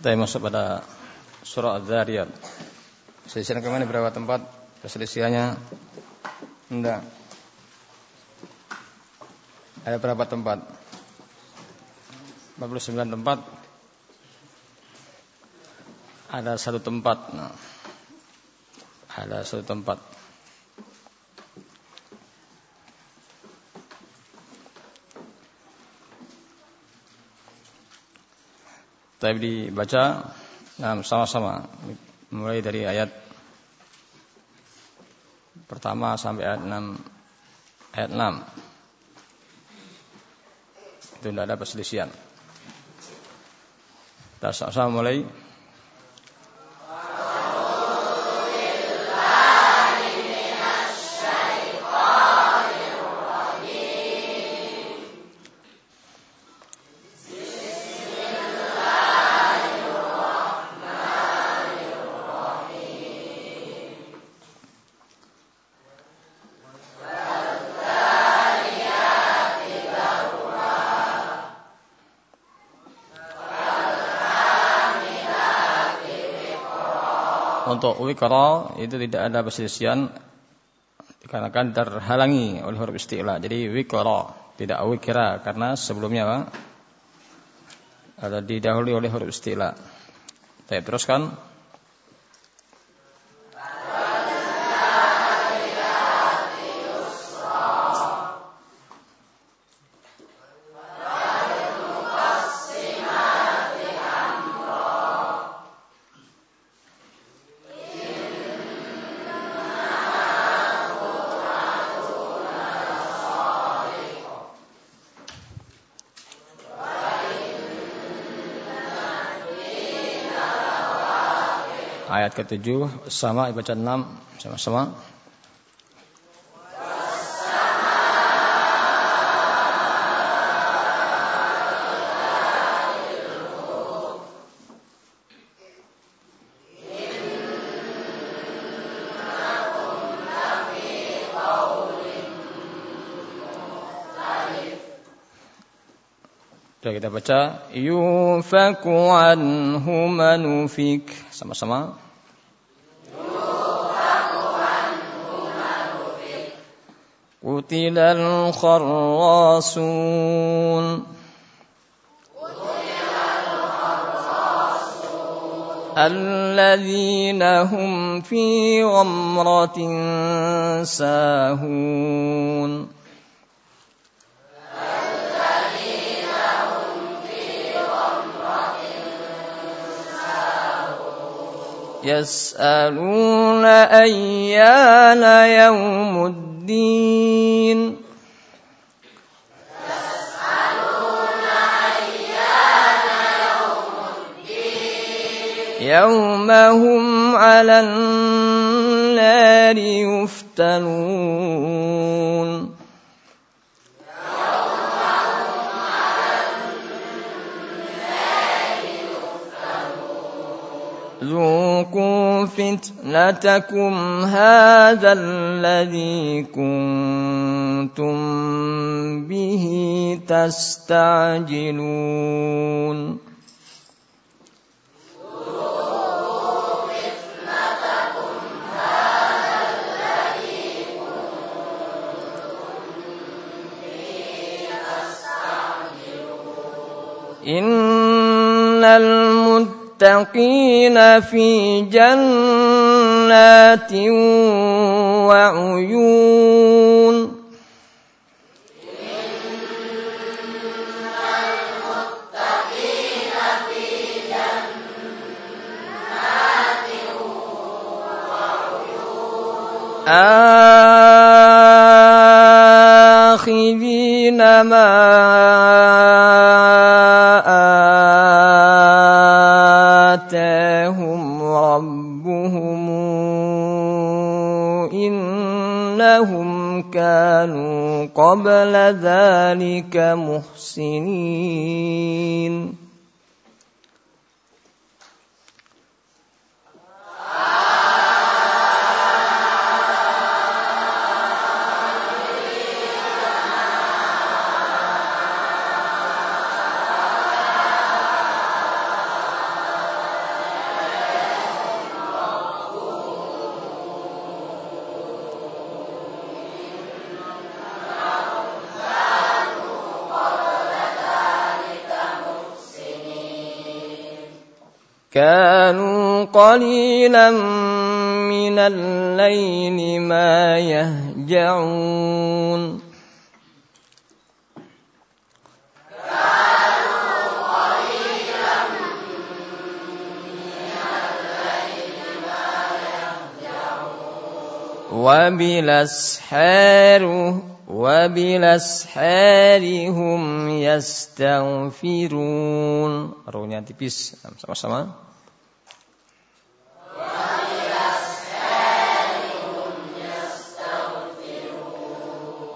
Kita masuk pada surah Az-Zariyat. Selisihan ke mana berapa tempat? Perselisihannya enggak. Ada berapa tempat? 49 tempat. Ada satu tempat. Nah, ada satu tempat. Tapi dibaca nah, sama-sama. Mulai dari ayat pertama sampai ayat 6 ayat 6 itu tidak ada perselisihan. Kita sama-sama mulai untuk wikra itu tidak ada perselisihan dikarenakan terhalangi oleh huruf istilah. Jadi wikra tidak wikra karena sebelumnya Pak, ada didahului oleh huruf istilah. Saya teruskan. Ayat ke-7 sama baca 6 sama-sama. Kita baca yufaku anhu manufik sama-sama. قتل الخراصون. الذين هم في غمرة ساهون. يسألون أيان يوم الدين. الدين يسألون أيان يوم الدين يوم هم على النار يفتنون ذوقوا فتنتكم هذا الذي كنتم به تستعجلون. إن المتقين في جنات وعيون. آخذين ما فَأَغْنَاهُمْ رَبُّهُمْ إِنَّهُمْ كَانُوا قَبْلَ ذَلِكَ مُحْسِنِينَ كانوا قليلا من الليل ما يهجعون. وبالأسحار وبالأسحار هم يستغفرون. Rohnya tipis sama-sama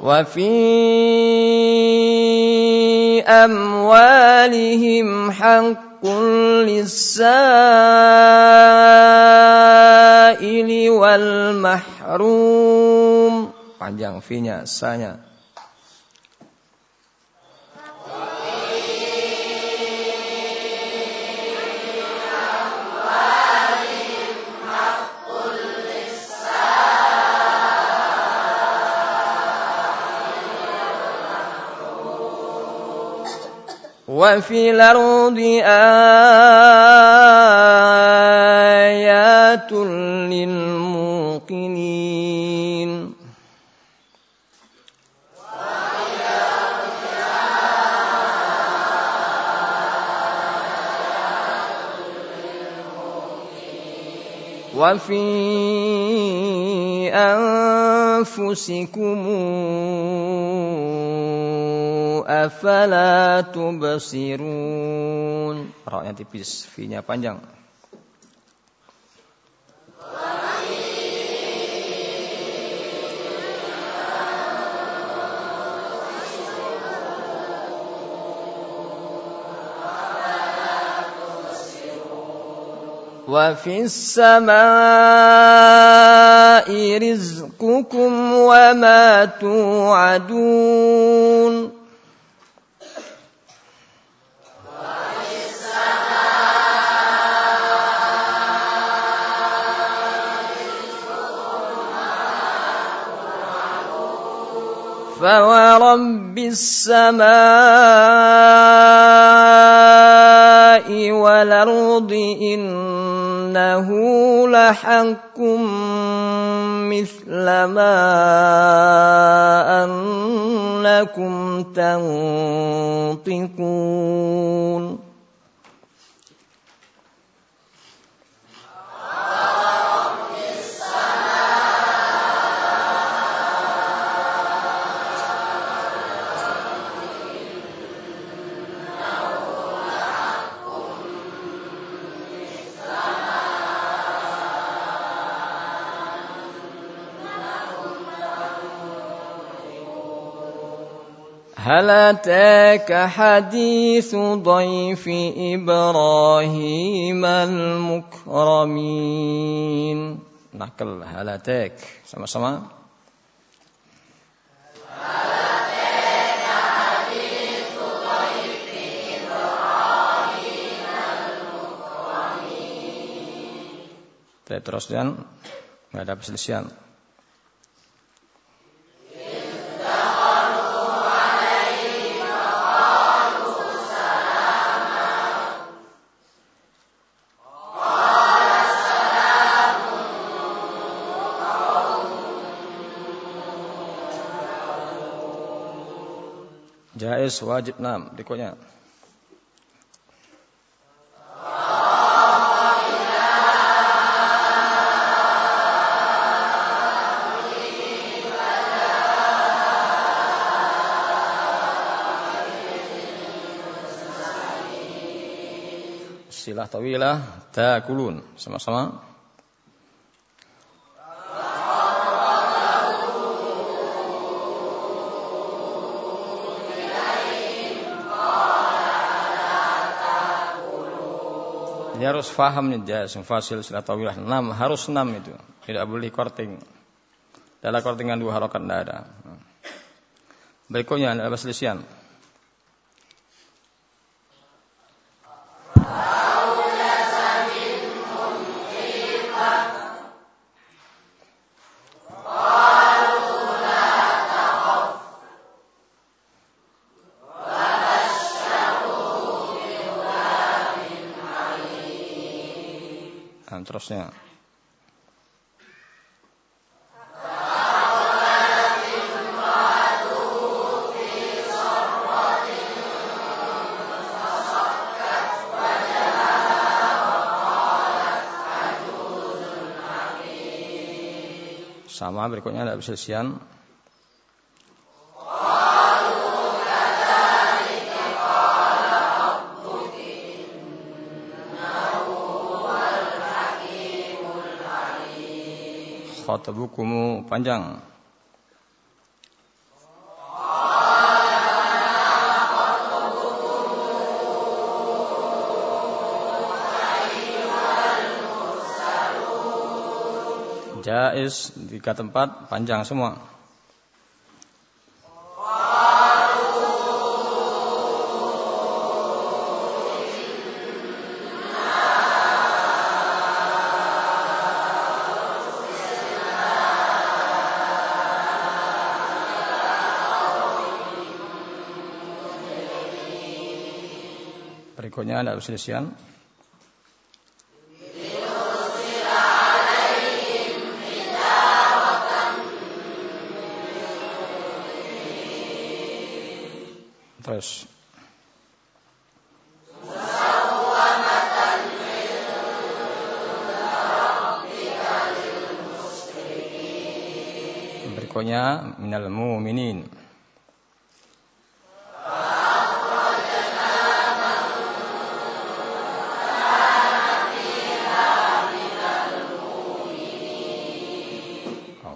وفي أموالهم حق للسائل والمحروم. panjang fi-nya sa-nya وفي الأرض آيات للموقنين وفي أنفسكم afala tubsirun. Roknya tipis, V-nya panjang. وفي السماء رزقكم وما توعدون فورب السماء والأرض إنه لحق مثل ما أنكم تنطقون. هل أتاك حديث ضيف إبراهيم المكرمين نقل هل أتاك sama-sama Terus dan nggak ada perselisihan. Jais wajib enam dikonya. Silah tawilah takulun sama-sama. Harus faham nih jasim fasil silatawilah enam harus enam itu tidak boleh korting. Dalam kortingan dua harokat tidak ada. Berikutnya ada perselisihan. Nah, terusnya. Sama berikutnya ada perselisihan khatabukumu panjang. Jais tiga tempat panjang semua. Berikutnya ada perselisihan. Terus Berikutnya minal mu'minin.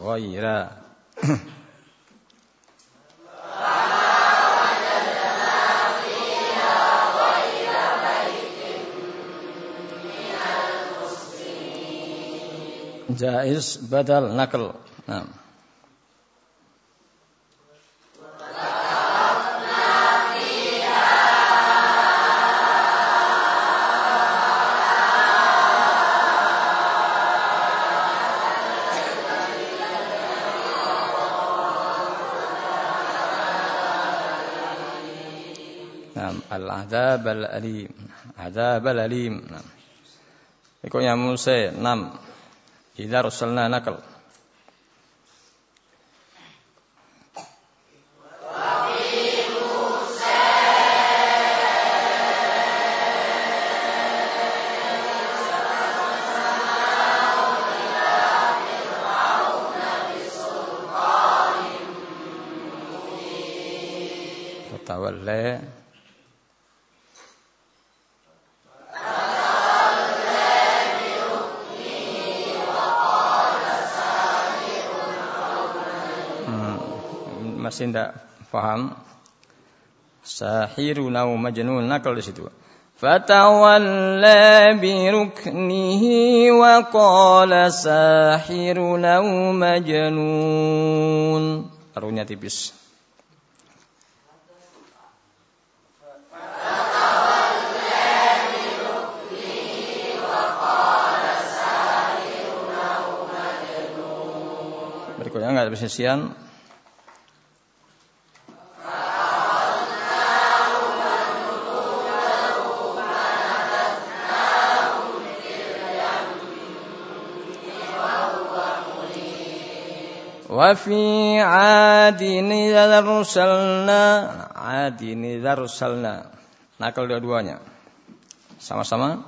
Ghaira jaiz badal nakal. Nah. عذاب الأليم عذاب الأليم. نعم. يا موسى نعم. إذا رسلنا نقل. Masih tidak paham. Sahiru nau majnun. Nakal di situ. Fatawalla bi ruknihi wa qala sahiru nau majnun. Arunya tipis. Berikutnya enggak ada persisian وفي عاد إذا أرسلنا عاد إذا أرسلنا nakal dua-duanya sama-sama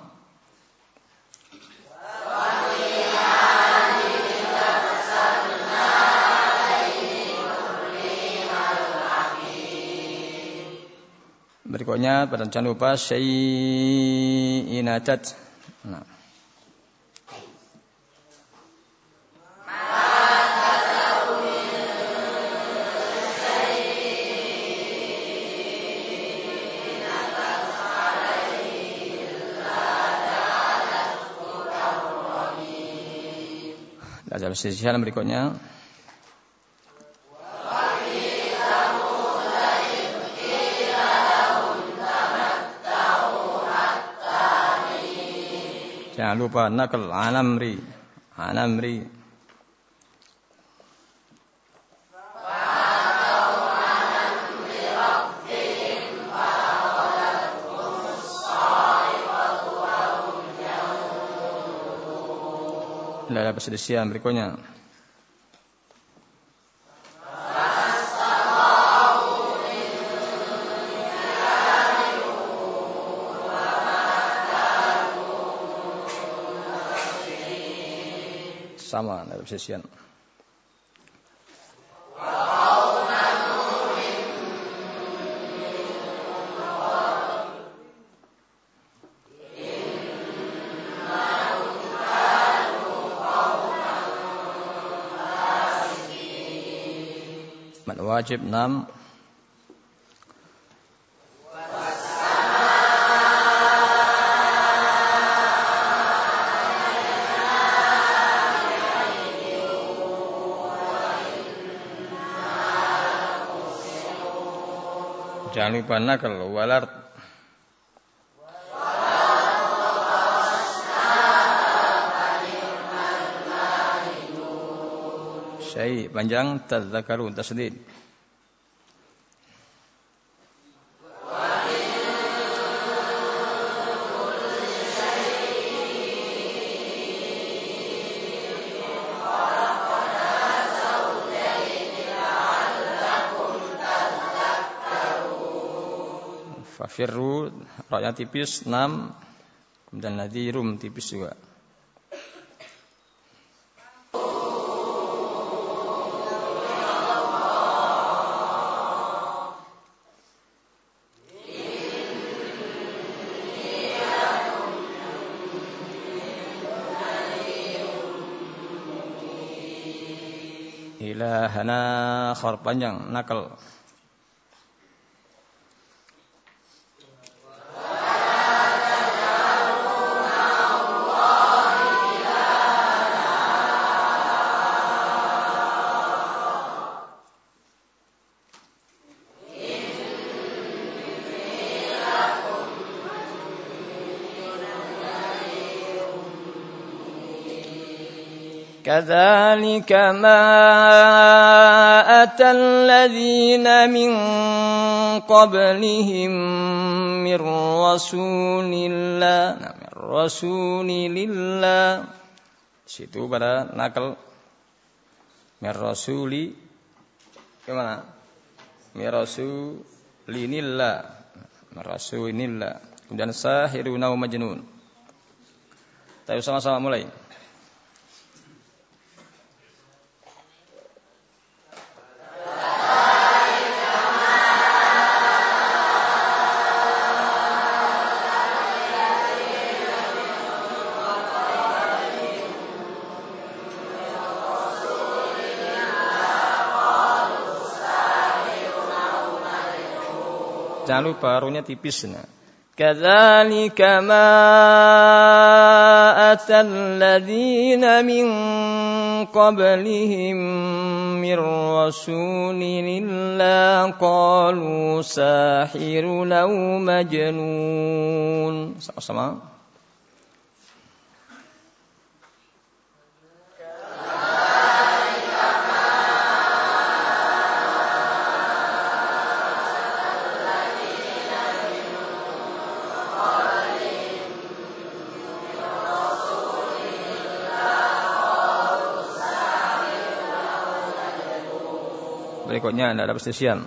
Berikutnya pada jangan lupa syai'inatat. Nah. Ada perselisihan berikutnya. Jangan lupa nakal anamri. Anamri. Ada perselisihan berikutnya. sama dalam sesian. wajib 6 Jangan lupa nakal walar Syai panjang tadzakaru tasdid. Fafirru roknya tipis 6 kemudian rum tipis juga. ilahana khar panjang nakal كذلك ما أتى الذين من قبلهم من رسول الله من رسول لله situ pada nakal min rasuli gimana min rasulinillah min rasulinillah kemudian sahiruna wa majnun Tayo sama-sama mulai Jangan lupa ruhnya tipis. Nah. كذلك ما أتى الذين من قبلهم من رسول إلا قالوا ساحر أو مجنون berikutnya tidak ada perselisihan.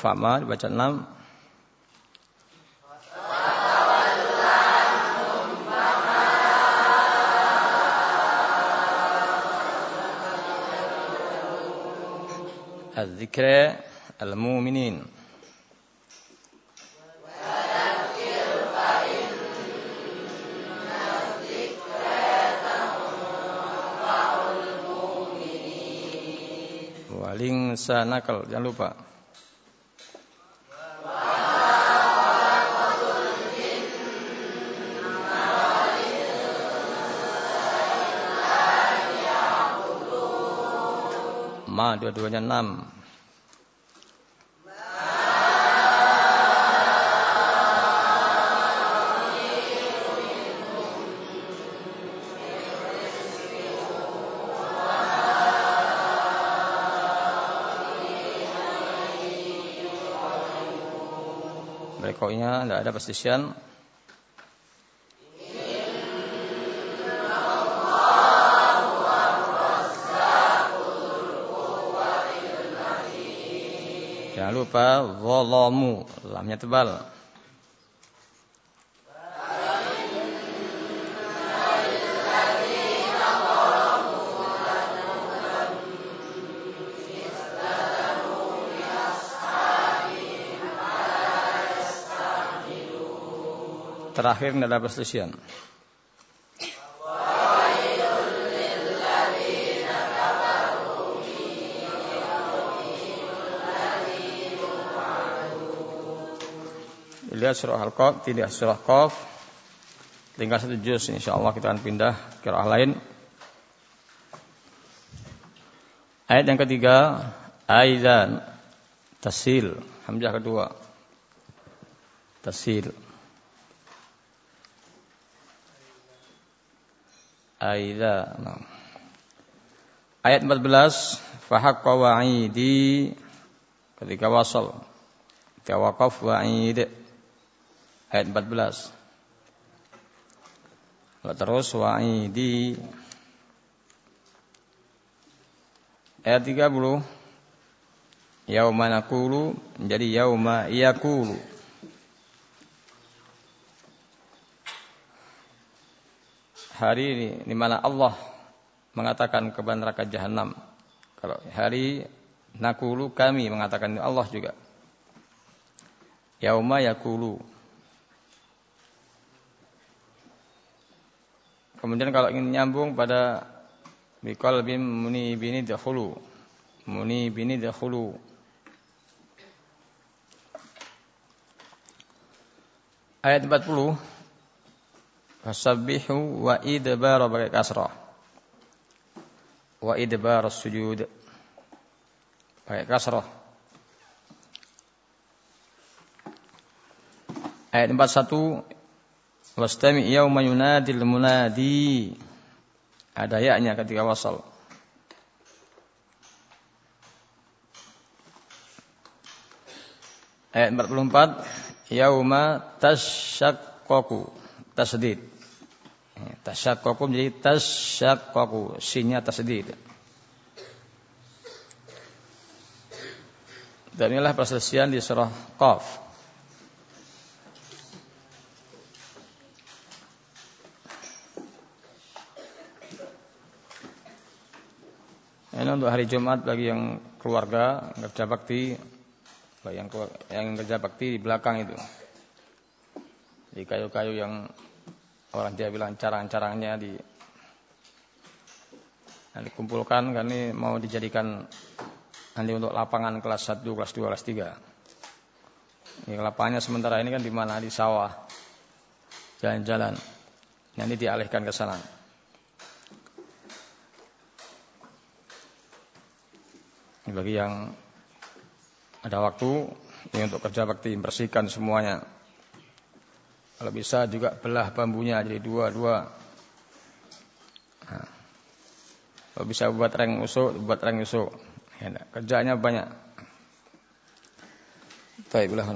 Fama dibaca enam. الذكر المؤمنين Waling sanakal jangan lupa. Ma dua-duanya enam. Tidak ada perselisihan Jangan lupa zalamu, lamnya tebal. Terakhir adalah perselisihan. Lihat surah Al-Qaf, tidak surah Qaf. Tinggal satu juz insyaallah kita akan pindah ke arah lain. Ayat yang ketiga, Aizan tasil, hamzah kedua. Tasil. Aida. Ayat 14, fahaqqa wa'idi ketika wasal. Ketika waqaf wa'id. Ayat 14. Terus wa'idi. Ayat 30. Yauma nakulu menjadi yauma yakulu. Hari ini di mana Allah mengatakan kepada neraka jahanam. Kalau hari nakulu kami mengatakan Allah juga. Yauma yakulu. Kemudian kalau ingin nyambung pada bikol bin muni bini dahulu. Muni bini dahulu. Ayat 40 Fasabbihu wa idbar pakai kasrah. Wa idbar sujud. Pakai kasrah. Ayat 41 Wastami yauma yunadil munadi. Ada yaknya ketika wasal. Ayat 44 Yauma tasyaqqaqu tasdid Tasyakkaku menjadi tasyakkaku. Sinnya tasdid. Dan inilah perselisihan di surah Qaf. Ini untuk hari Jumat bagi yang keluarga kerja bakti, bagi yang yang kerja bakti di belakang itu. Di kayu-kayu yang Orang dia bilang carang-carangnya di yang dikumpulkan kan ini mau dijadikan nanti untuk lapangan kelas 1, kelas 2, kelas 3. Ini lapangannya sementara ini kan di mana? Di sawah. Jalan-jalan. Nanti dialihkan ke sana. Bagi yang ada waktu ini untuk kerja bakti bersihkan semuanya. Kalau bisa juga belah bambunya jadi dua-dua. Kalau bisa buat reng usuk, buat reng usuk. Ya, kerjanya banyak. Baik, belah